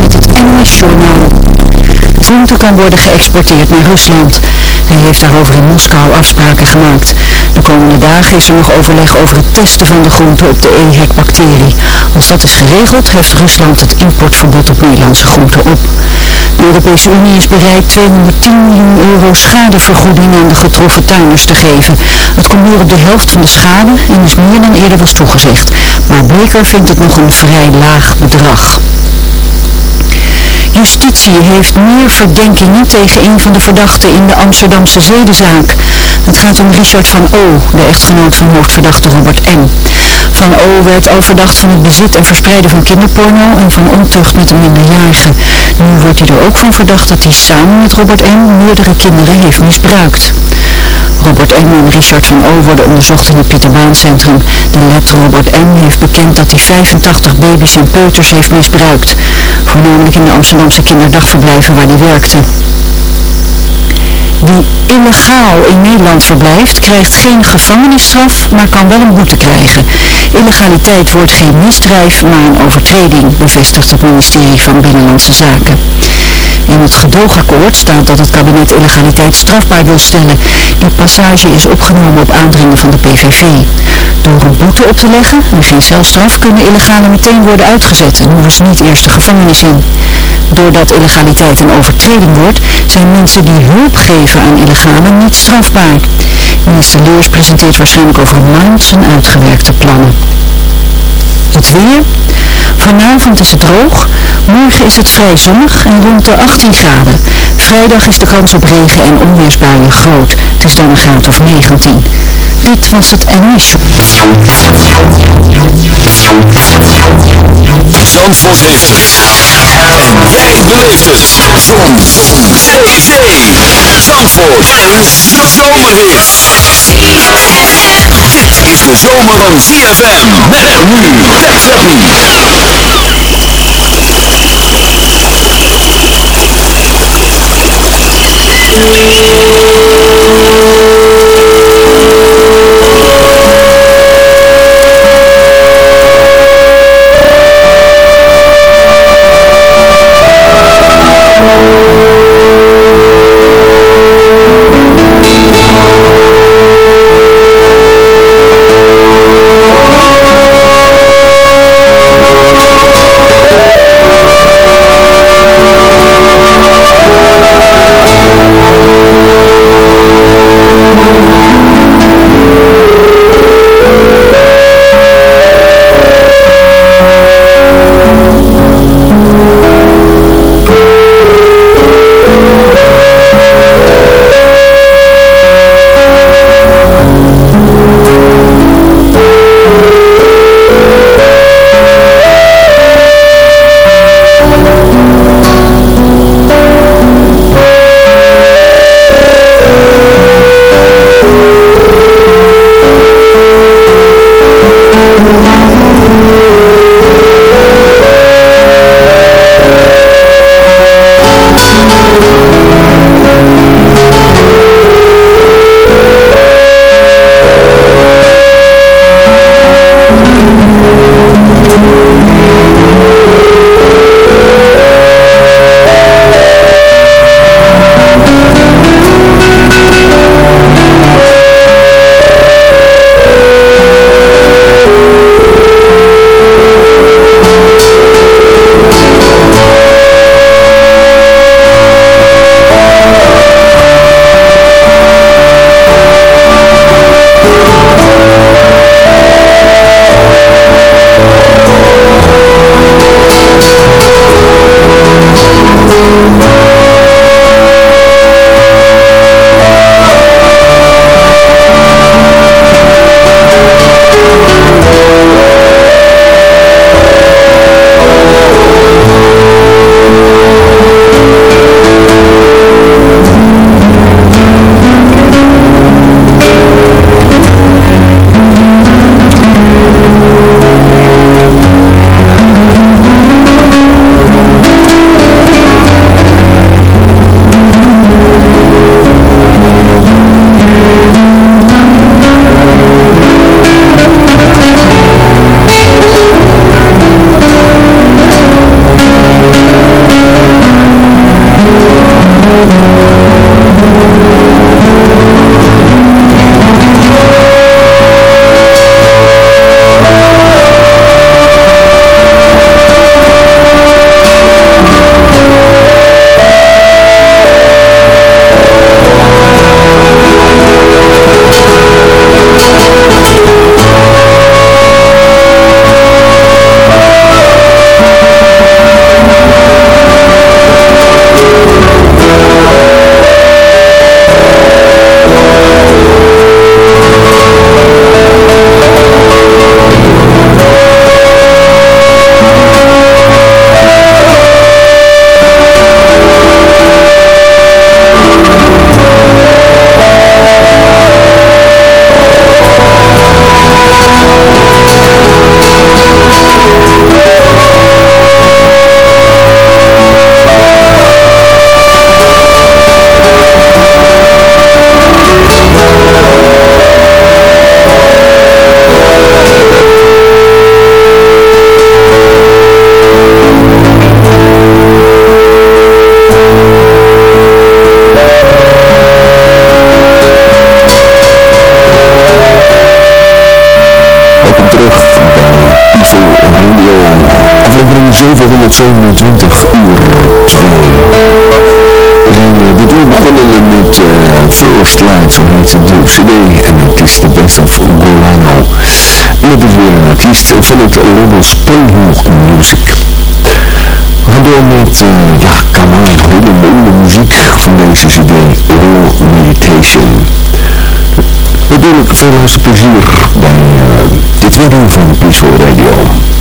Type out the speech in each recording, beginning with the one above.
met het NOS-journaal. Groente kan worden geëxporteerd naar Rusland. Hij heeft daarover in Moskou afspraken gemaakt. De komende dagen is er nog overleg over het testen van de groente op de EHEC-bacterie. Als dat is geregeld, heft Rusland het importverbod op Nederlandse groenten op. De Europese Unie is bereid 210 miljoen euro schadevergoeding aan de getroffen tuiners te geven. Het komt neer op de helft van de schade en is meer dan eerder was toegezegd. Maar Bleker vindt het nog een vrij laag bedrag. Justitie heeft meer verdenkingen tegen een van de verdachten in de Amsterdamse zedenzaak. Het gaat om Richard van O, de echtgenoot van hoofdverdachte Robert M. Van O werd al verdacht van het bezit en verspreiden van kinderporno en van ontucht met een minderjarige. Nu wordt hij er ook van verdacht dat hij samen met Robert M. meerdere kinderen heeft misbruikt. Robert M. en Richard van O. worden onderzocht in het Pieterbaancentrum. De let Robert M. heeft bekend dat hij 85 baby's en peuters heeft misbruikt. Voornamelijk in de Amsterdamse kinderdagverblijven waar hij werkte. Wie illegaal in Nederland verblijft, krijgt geen gevangenisstraf, maar kan wel een boete krijgen. Illegaliteit wordt geen misdrijf, maar een overtreding, bevestigt het ministerie van Binnenlandse Zaken. In het gedoogakkoord staat dat het kabinet illegaliteit strafbaar wil stellen. Die passage is opgenomen op aandringen van de PVV. Door een boete op te leggen en geen celstraf kunnen illegalen meteen worden uitgezet en hoeven ze niet eerst de gevangenis in. Doordat illegaliteit een overtreding wordt, zijn mensen die hulp geven aan illegalen niet strafbaar. Minister Leers presenteert waarschijnlijk over een maand zijn uitgewerkte plannen. Het weer. Vanavond is het droog, morgen is het vrij zonnig en rond de 18 graden. Vrijdag is de kans op regen en onweersbuien groot. Het is dan een graad of 19. Dit was het NOS. Zandvoort heeft het. en Jij beleeft het. Zon. Zee. Zee. Zandvoort. Een zomerhit. Dit is de zomer van ZFM. Met nu. Tap 720 uur 2. En uh, dit uur begonnen met uh, First Light, zo heet het de cd. En het is de best of Golano. En dat is weer een artiest van het label Springhoek Music. We gaan door met, uh, ja, hele mooie muziek van deze cd, Raw Meditation. Natuurlijk veel luisterplezier bij uh, dit uur van Peaceful Radio.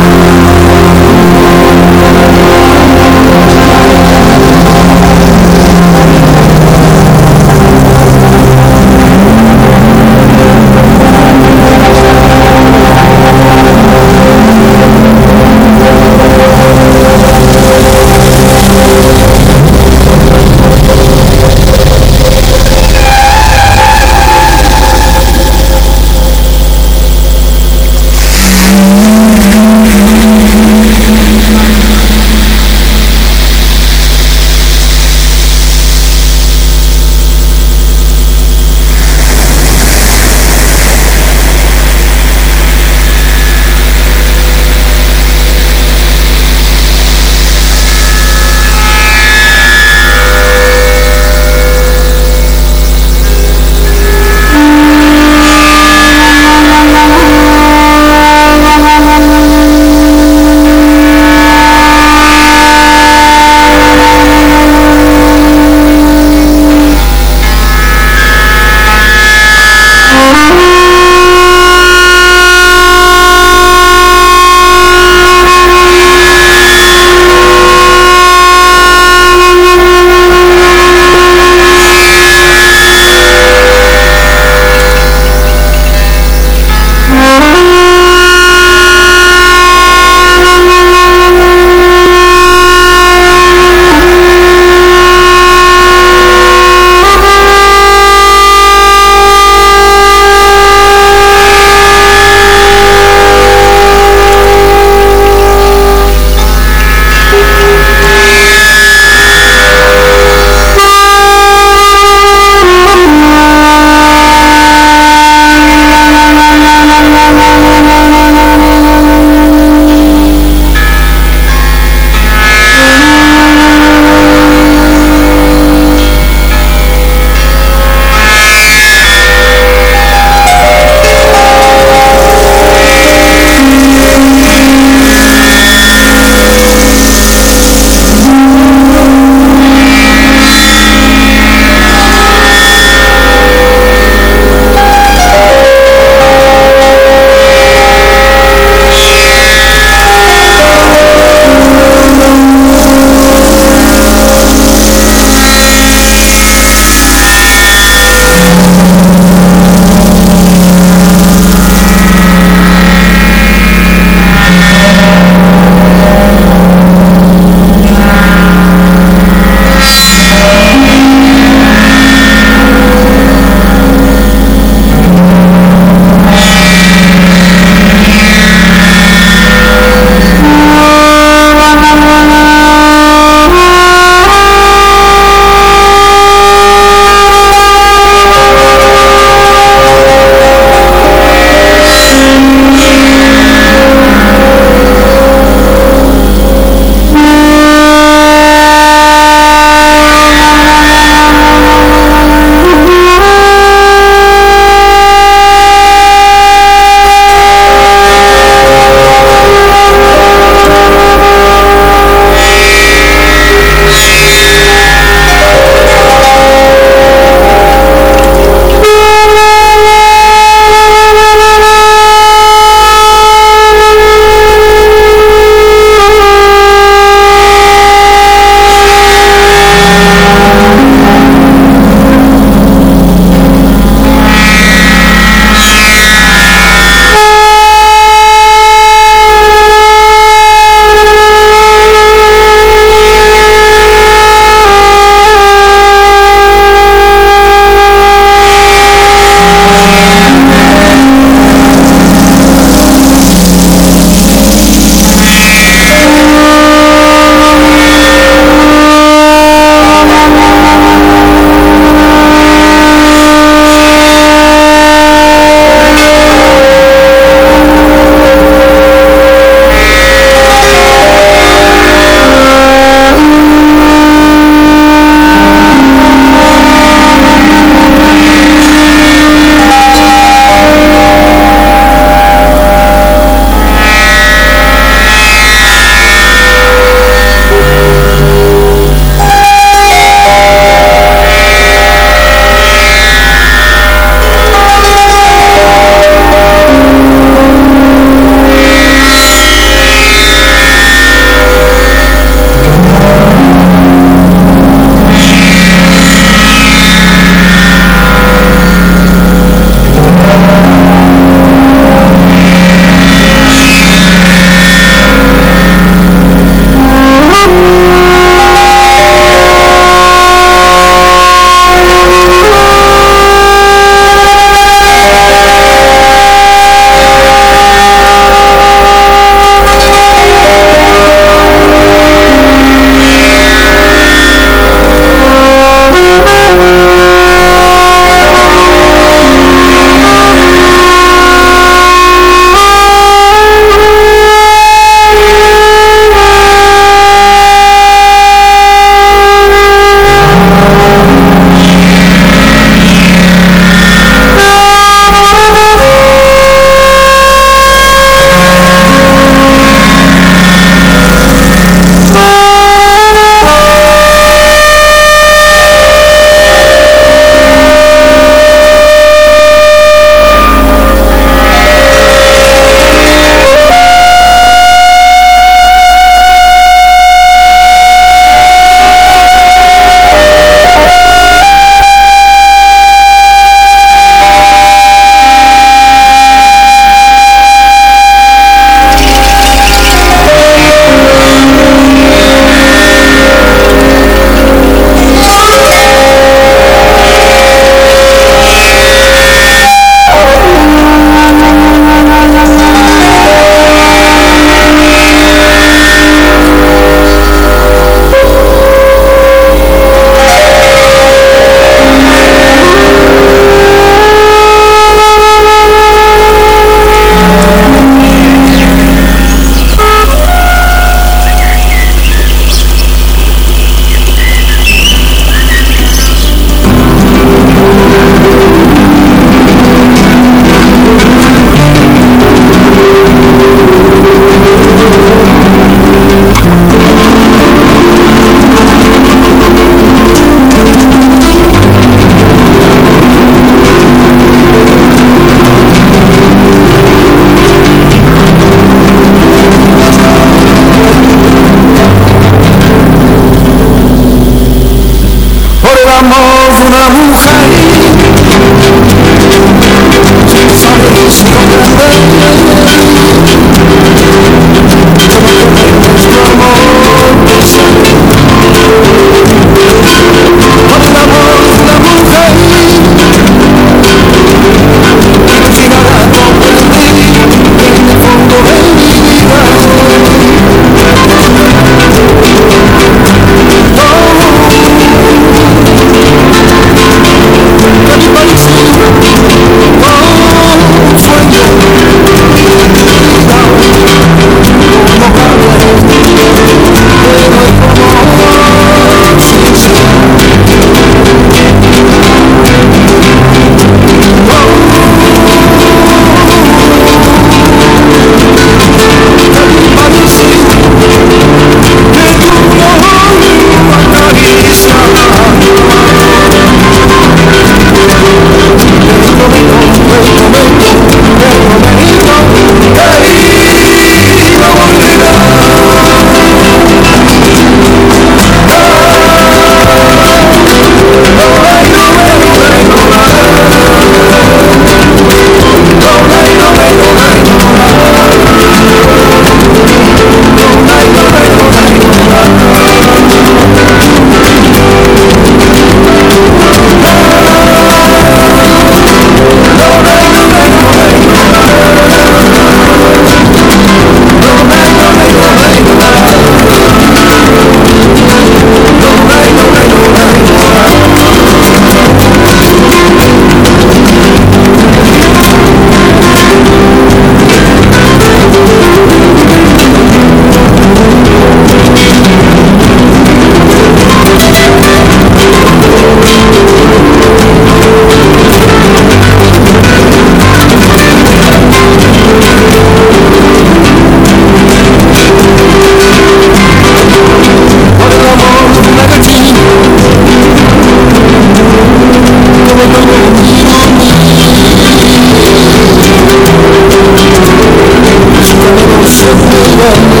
world.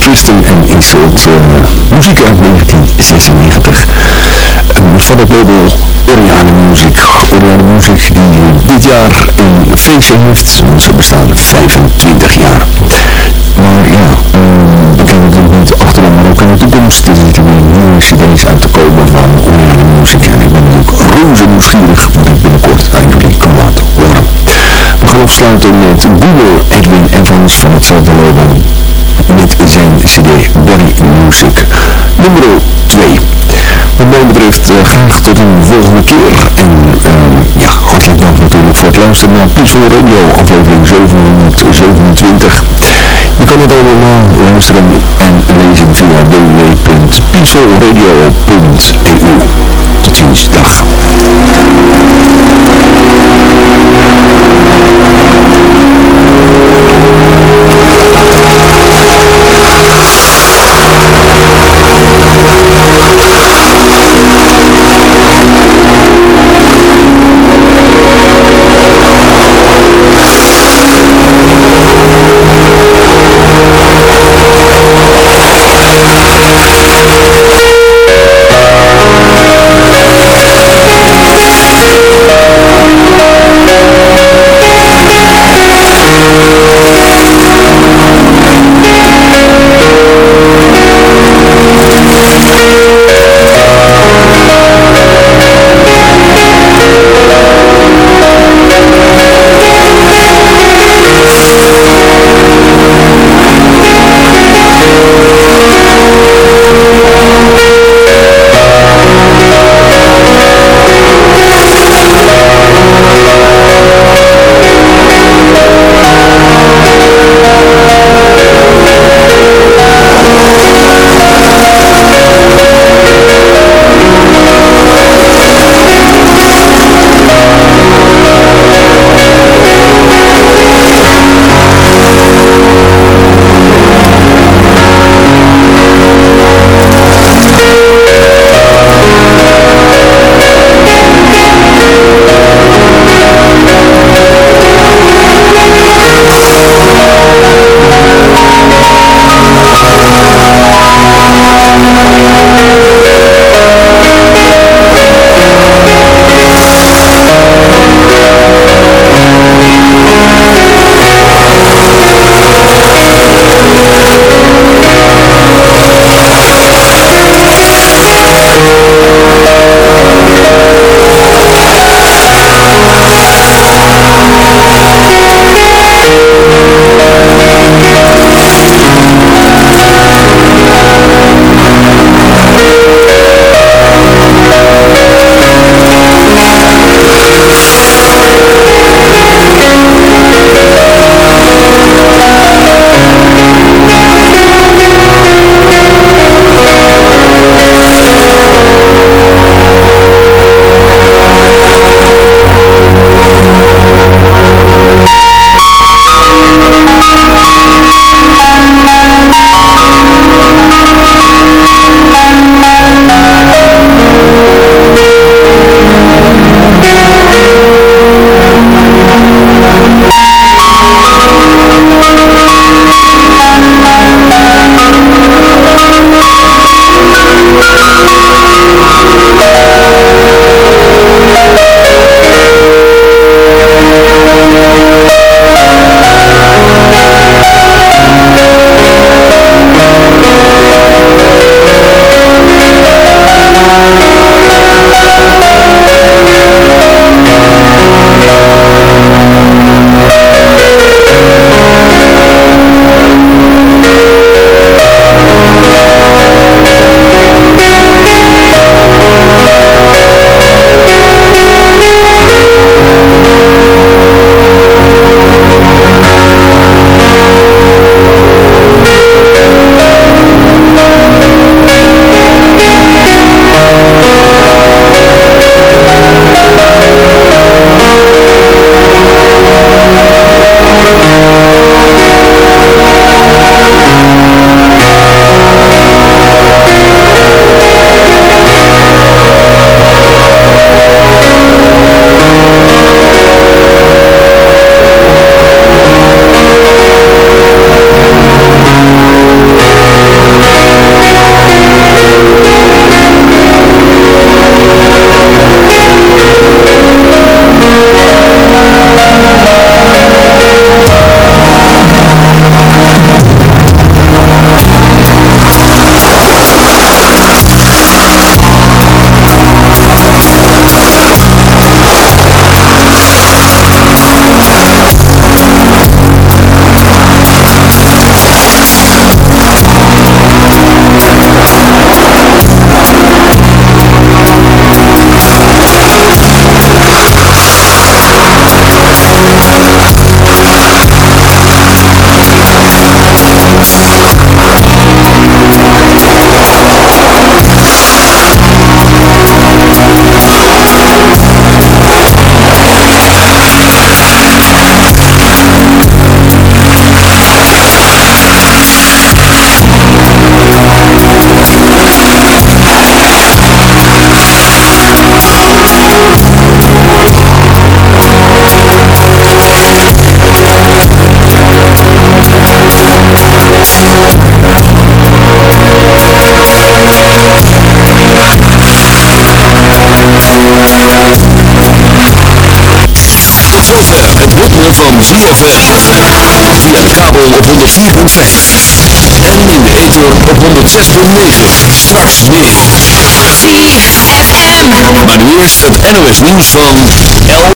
Tristan en Isolde. Uh, muziek uit 1996. van het label Oriane Music. Oriane Music die dit jaar een feestje heeft. Ze bestaan 25 jaar. Maar ja, um, we kunnen natuurlijk niet achterom, maar ook in de toekomst. Er zitten weer nieuwe cd's uit te komen van Oriane Music. En ik ben ook roze nieuwsgierig wat ik binnenkort aan jullie kan laten horen. We gaan afsluiten met Google Edwin Evans van hetzelfde label CD Body Music nummer 2. Wat mij betreft eh, graag tot een volgende keer. En uh, ja, hartelijk dank natuurlijk voor het luisteren naar Pixel Radio aflevering 727. Je kan het allemaal luisteren en lezen via www.pixelradio.eu. Tot ziens, dag. 106.9. Straks meer. ZFM. Maar nu eerst het NOS nieuws van 11.